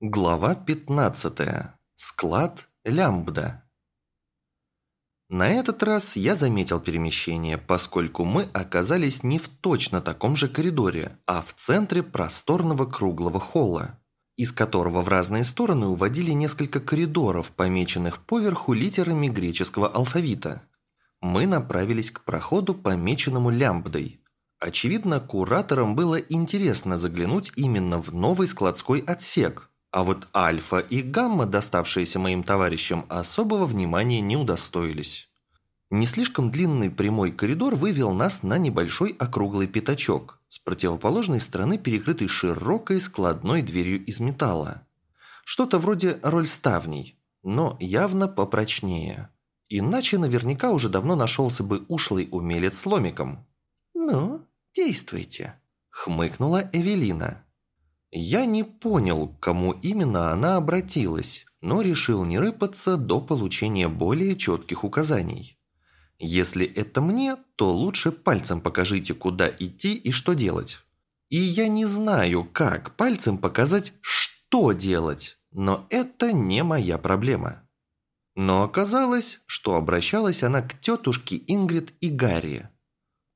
Глава 15. Склад Лямбда. На этот раз я заметил перемещение, поскольку мы оказались не в точно таком же коридоре, а в центре просторного круглого холла, из которого в разные стороны уводили несколько коридоров, помеченных поверху литерами греческого алфавита. Мы направились к проходу, помеченному лямбдой. Очевидно, кураторам было интересно заглянуть именно в новый складской отсек, а вот альфа и гамма, доставшиеся моим товарищам, особого внимания не удостоились. Не слишком длинный прямой коридор вывел нас на небольшой округлый пятачок, с противоположной стороны перекрытый широкой складной дверью из металла. Что-то вроде рольставней, но явно попрочнее. Иначе наверняка уже давно нашелся бы ушлый умелец с ломиком. «Ну, действуйте», – хмыкнула Эвелина. Я не понял, к кому именно она обратилась, но решил не рыпаться до получения более четких указаний. Если это мне, то лучше пальцем покажите, куда идти и что делать. И я не знаю, как пальцем показать, что делать, но это не моя проблема. Но оказалось, что обращалась она к тетушке Ингрид и Гарри.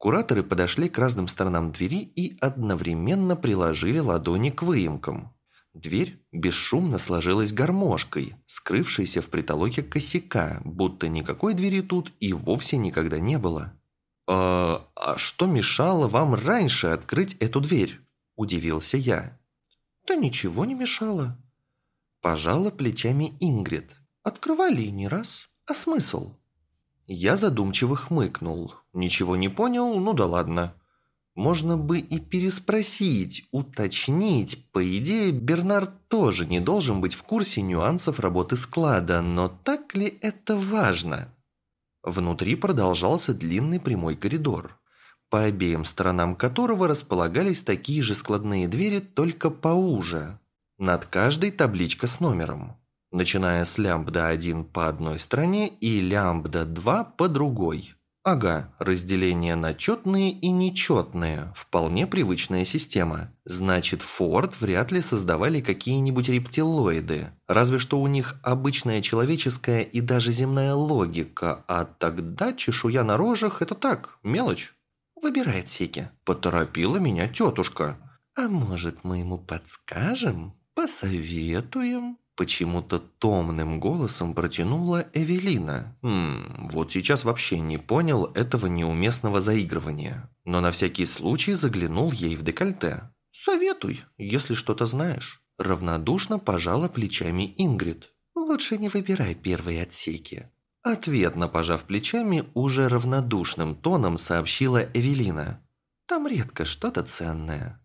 Кураторы подошли к разным сторонам двери и одновременно приложили ладони к выемкам. Дверь бесшумно сложилась гармошкой, скрывшейся в притолоке косяка, будто никакой двери тут и вовсе никогда не было. «А, а что мешало вам раньше открыть эту дверь?» – удивился я. «Да ничего не мешало». Пожала плечами Ингрид. «Открывали не раз. А смысл?» Я задумчиво хмыкнул. Ничего не понял, ну да ладно. Можно бы и переспросить, уточнить. По идее, Бернард тоже не должен быть в курсе нюансов работы склада, но так ли это важно? Внутри продолжался длинный прямой коридор, по обеим сторонам которого располагались такие же складные двери, только поуже. Над каждой табличка с номером начиная с лямбда-1 по одной стороне и лямбда-2 по другой. Ага, разделение на четные и нечетные, вполне привычная система. Значит, Форд вряд ли создавали какие-нибудь рептилоиды. Разве что у них обычная человеческая и даже земная логика, а тогда чешуя на рожах – это так, мелочь. «Выбирай отсеки», – поторопила меня тетушка. «А может, мы ему подскажем? Посоветуем?» Почему-то томным голосом протянула Эвелина. Хм, вот сейчас вообще не понял этого неуместного заигрывания. Но на всякий случай заглянул ей в декольте. «Советуй, если что-то знаешь». Равнодушно пожала плечами Ингрид. «Лучше не выбирай первые отсеки». Ответно пожав плечами, уже равнодушным тоном сообщила Эвелина. «Там редко что-то ценное».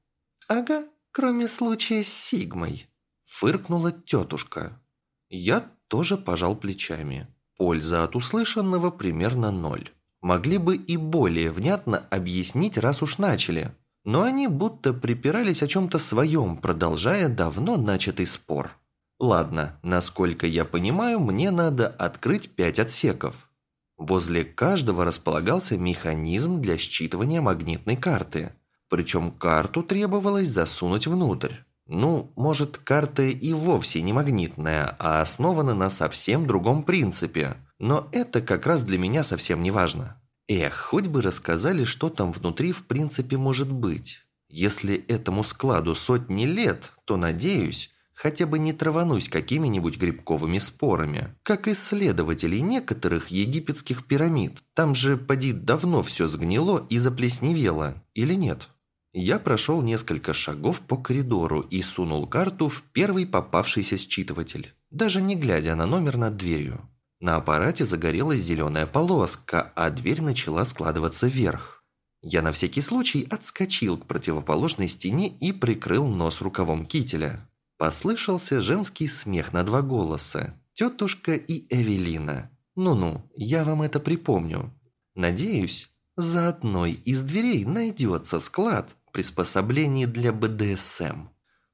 «Ага, кроме случая с Сигмой». Фыркнула тетушка. Я тоже пожал плечами. Польза от услышанного примерно ноль. Могли бы и более внятно объяснить, раз уж начали. Но они будто припирались о чем-то своем, продолжая давно начатый спор. Ладно, насколько я понимаю, мне надо открыть пять отсеков. Возле каждого располагался механизм для считывания магнитной карты. Причем карту требовалось засунуть внутрь. Ну, может, карта и вовсе не магнитная, а основана на совсем другом принципе. Но это как раз для меня совсем не важно. Эх, хоть бы рассказали, что там внутри в принципе может быть. Если этому складу сотни лет, то, надеюсь, хотя бы не траванусь какими-нибудь грибковыми спорами. Как исследователи некоторых египетских пирамид. Там же, поди, давно все сгнило и заплесневело, или нет? Я прошел несколько шагов по коридору и сунул карту в первый попавшийся считыватель, даже не глядя на номер над дверью. На аппарате загорелась зеленая полоска, а дверь начала складываться вверх. Я на всякий случай отскочил к противоположной стене и прикрыл нос рукавом кителя. Послышался женский смех на два голоса. Тетушка и Эвелина. Ну-ну, я вам это припомню. Надеюсь, за одной из дверей найдется склад, приспособлений для БДСМ.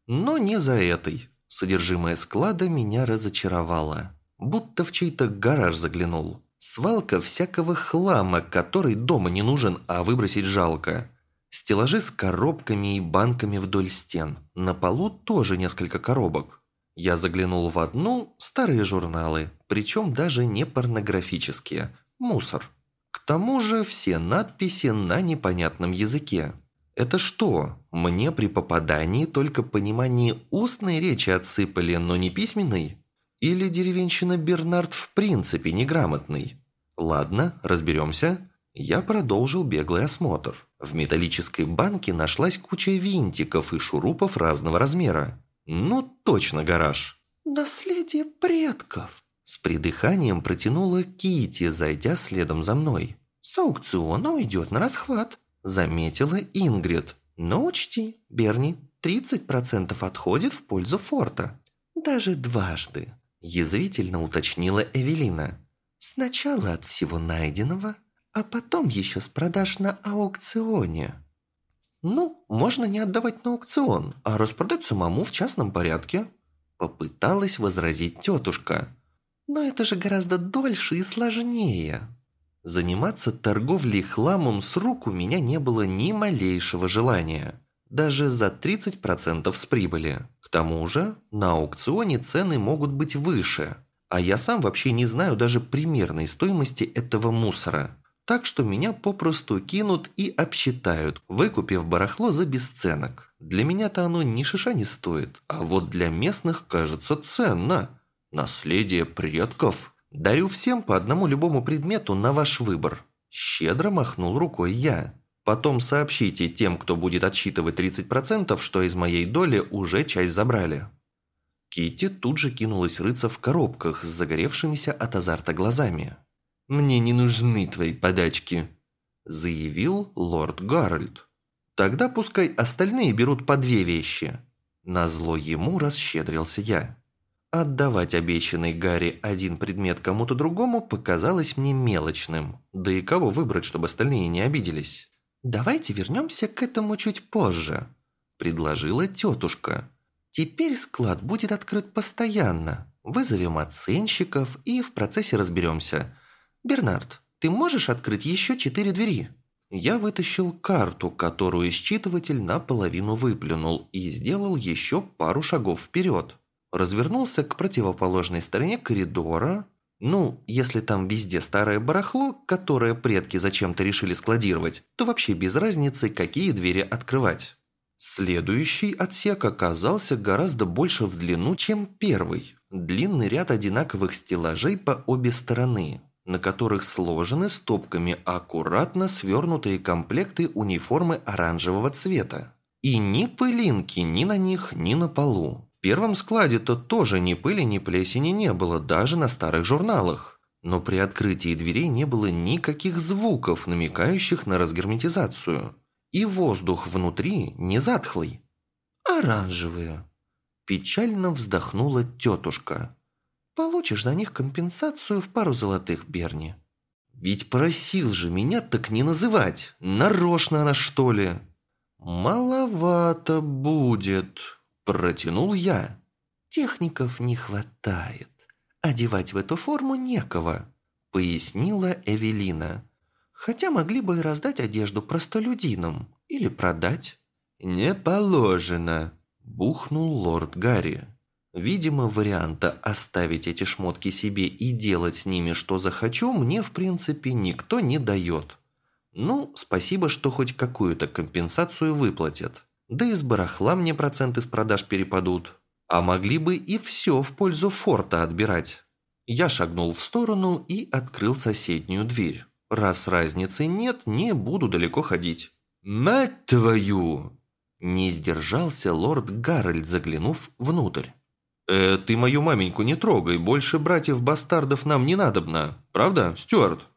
Но не за этой. Содержимое склада меня разочаровало. Будто в чей-то гараж заглянул. Свалка всякого хлама, который дома не нужен, а выбросить жалко. Стеллажи с коробками и банками вдоль стен. На полу тоже несколько коробок. Я заглянул в одну старые журналы, причем даже не порнографические. Мусор. К тому же все надписи на непонятном языке. Это что, мне при попадании только понимание устной речи отсыпали, но не письменной? Или деревенщина Бернард в принципе неграмотный? Ладно, разберемся. Я продолжил беглый осмотр. В металлической банке нашлась куча винтиков и шурупов разного размера. Ну, точно гараж. «Наследие предков!» С придыханием протянула Кити, зайдя следом за мной. «С аукциона уйдет на расхват», заметила Ингрид. «Но учти, Берни, 30% отходит в пользу форта». «Даже дважды», язвительно уточнила Эвелина. «Сначала от всего найденного, а потом еще с продаж на аукционе». «Ну, можно не отдавать на аукцион, а распродать самому в частном порядке», попыталась возразить тетушка. «Но это же гораздо дольше и сложнее». Заниматься торговлей хламом с рук у меня не было ни малейшего желания. Даже за 30% с прибыли. К тому же, на аукционе цены могут быть выше. А я сам вообще не знаю даже примерной стоимости этого мусора. Так что меня попросту кинут и обсчитают, выкупив барахло за бесценок. Для меня-то оно ни шиша не стоит, а вот для местных кажется ценно. Наследие предков. Дарю всем по одному любому предмету на ваш выбор. Щедро махнул рукой я. Потом сообщите тем, кто будет отсчитывать 30%, что из моей доли уже часть забрали. Китти тут же кинулась рыться в коробках с загоревшимися от азарта глазами. «Мне не нужны твои подачки», – заявил лорд Гарольд. «Тогда пускай остальные берут по две вещи». Назло ему расщедрился я. Отдавать обещанный Гарри один предмет кому-то другому показалось мне мелочным. Да и кого выбрать, чтобы остальные не обиделись? «Давайте вернемся к этому чуть позже», – предложила тетушка. «Теперь склад будет открыт постоянно. Вызовем оценщиков и в процессе разберемся. Бернард, ты можешь открыть еще четыре двери?» Я вытащил карту, которую считыватель наполовину выплюнул, и сделал еще пару шагов вперед развернулся к противоположной стороне коридора. Ну, если там везде старое барахло, которое предки зачем-то решили складировать, то вообще без разницы, какие двери открывать. Следующий отсек оказался гораздо больше в длину, чем первый. Длинный ряд одинаковых стеллажей по обе стороны, на которых сложены стопками аккуратно свернутые комплекты униформы оранжевого цвета. И ни пылинки ни на них, ни на полу первом складе-то тоже ни пыли, ни плесени не было, даже на старых журналах. Но при открытии дверей не было никаких звуков, намекающих на разгерметизацию. И воздух внутри не затхлый. «Оранжевые», – печально вздохнула тетушка. «Получишь за них компенсацию в пару золотых, Берни». «Ведь просил же меня так не называть! Нарочно она, что ли?» «Маловато будет», Протянул я. «Техников не хватает. Одевать в эту форму некого», – пояснила Эвелина. «Хотя могли бы и раздать одежду простолюдинам или продать». «Не положено», – бухнул лорд Гарри. Видимо, варианта оставить эти шмотки себе и делать с ними что захочу мне, в принципе, никто не дает. Ну, спасибо, что хоть какую-то компенсацию выплатят. Да и с барахла мне проценты с продаж перепадут. А могли бы и все в пользу форта отбирать. Я шагнул в сторону и открыл соседнюю дверь. Раз разницы нет, не буду далеко ходить. «Мать твою!» Не сдержался лорд Гарольд, заглянув внутрь. «Э, ты мою маменьку не трогай, больше братьев-бастардов нам не надобно. Правда, Стюарт?»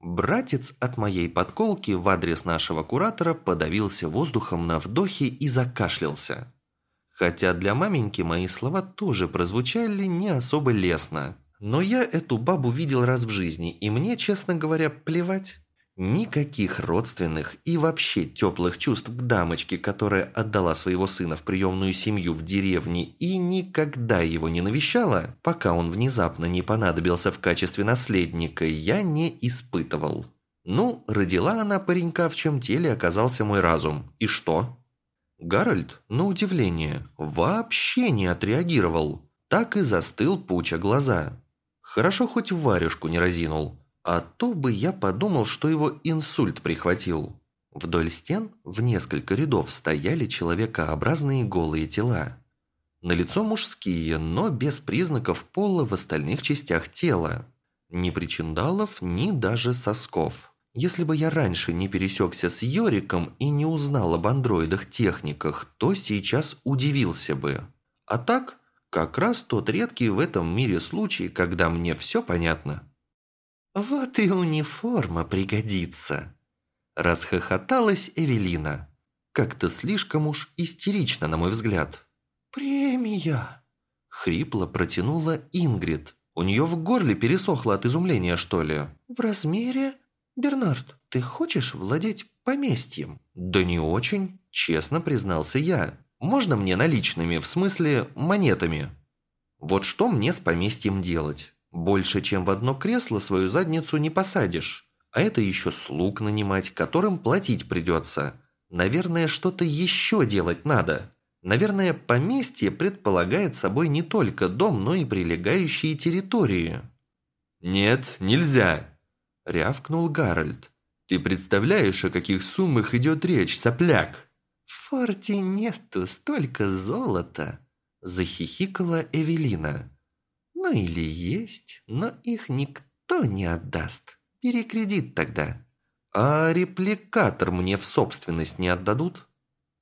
Братец от моей подколки в адрес нашего куратора подавился воздухом на вдохе и закашлялся. Хотя для маменьки мои слова тоже прозвучали не особо лестно. Но я эту бабу видел раз в жизни, и мне, честно говоря, плевать. Никаких родственных и вообще теплых чувств к дамочке, которая отдала своего сына в приемную семью в деревне и никогда его не навещала, пока он внезапно не понадобился в качестве наследника, я не испытывал. Ну, родила она паренька, в чем теле оказался мой разум. И что? Гарольд, на удивление, вообще не отреагировал. Так и застыл пуча глаза. Хорошо хоть варежку не разинул, а то бы я подумал, что его инсульт прихватил. Вдоль стен в несколько рядов стояли человекообразные голые тела. На лицо мужские, но без признаков пола в остальных частях тела. Ни причиндалов, ни даже сосков. Если бы я раньше не пересекся с Йориком и не узнал об андроидах-техниках, то сейчас удивился бы. А так, как раз тот редкий в этом мире случай, когда мне все понятно. «Вот и униформа пригодится», – расхохоталась Эвелина. Как-то слишком уж истерично, на мой взгляд. «Премия!» – хрипло протянула Ингрид. У нее в горле пересохло от изумления, что ли. «В размере «Бернард, ты хочешь владеть поместьем?» «Да не очень», – честно признался я. «Можно мне наличными, в смысле монетами?» «Вот что мне с поместьем делать? Больше, чем в одно кресло свою задницу не посадишь. А это еще слуг нанимать, которым платить придется. Наверное, что-то еще делать надо. Наверное, поместье предполагает собой не только дом, но и прилегающие территории». «Нет, нельзя!» рявкнул Гарольд. «Ты представляешь, о каких суммах идет речь, сопляк?» «В форте нету столько золота», – захихикала Эвелина. «Ну или есть, но их никто не отдаст. Перекредит тогда». «А репликатор мне в собственность не отдадут?»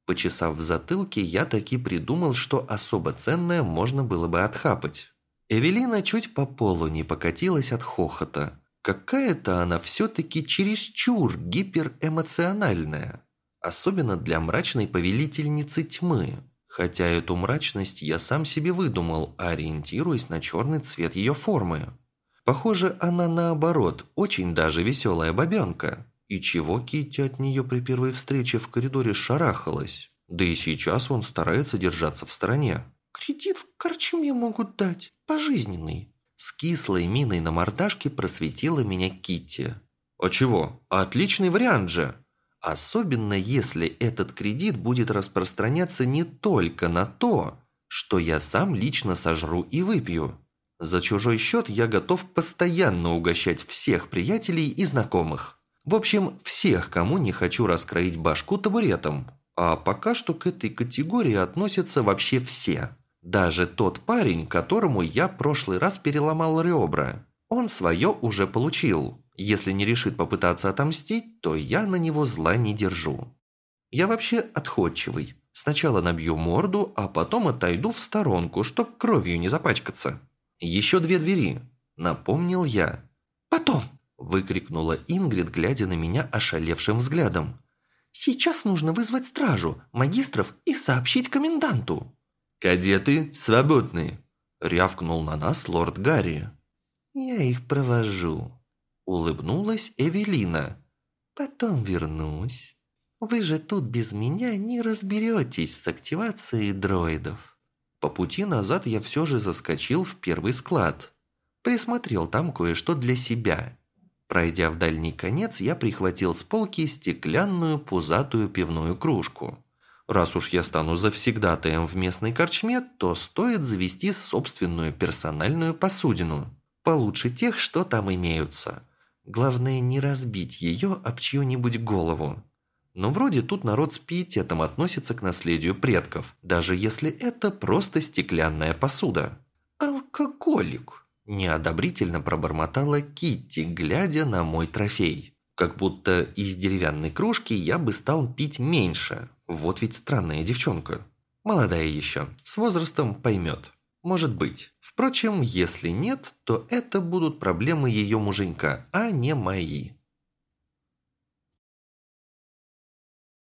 Почесав в затылке, я таки придумал, что особо ценное можно было бы отхапать. Эвелина чуть по полу не покатилась от хохота. Какая-то она все-таки чересчур гиперэмоциональная. Особенно для мрачной повелительницы тьмы. Хотя эту мрачность я сам себе выдумал, ориентируясь на черный цвет ее формы. Похоже, она наоборот, очень даже веселая бабенка. И чего Китти от нее при первой встрече в коридоре шарахалась? Да и сейчас он старается держаться в стороне. «Кредит в корчме могут дать, пожизненный», с кислой миной на мордашке просветила меня Китти. «А чего? Отличный вариант же!» Особенно если этот кредит будет распространяться не только на то, что я сам лично сожру и выпью. За чужой счет я готов постоянно угощать всех приятелей и знакомых. В общем, всех, кому не хочу раскроить башку табуретом. А пока что к этой категории относятся вообще все. Даже тот парень, которому я прошлый раз переломал ребра. Он свое уже получил. Если не решит попытаться отомстить, то я на него зла не держу. Я вообще отходчивый. Сначала набью морду, а потом отойду в сторонку, чтоб кровью не запачкаться. Еще две двери. Напомнил я. «Потом!» – выкрикнула Ингрид, глядя на меня ошалевшим взглядом. «Сейчас нужно вызвать стражу, магистров и сообщить коменданту». «Кадеты свободны!» – рявкнул на нас лорд Гарри. «Я их провожу», – улыбнулась Эвелина. «Потом вернусь. Вы же тут без меня не разберетесь с активацией дроидов». По пути назад я все же заскочил в первый склад. Присмотрел там кое-что для себя. Пройдя в дальний конец, я прихватил с полки стеклянную пузатую пивную кружку. Раз уж я стану завсегдатаем в местной корчме, то стоит завести собственную персональную посудину. Получше тех, что там имеются. Главное не разбить ее об чью-нибудь голову. Но вроде тут народ с пиететом относится к наследию предков, даже если это просто стеклянная посуда. «Алкоголик!» – неодобрительно пробормотала Китти, глядя на мой трофей. Как будто из деревянной кружки я бы стал пить меньше, вот ведь странная девчонка. Молодая еще, с возрастом поймет. Может быть. Впрочем, если нет, то это будут проблемы ее муженька, а не мои.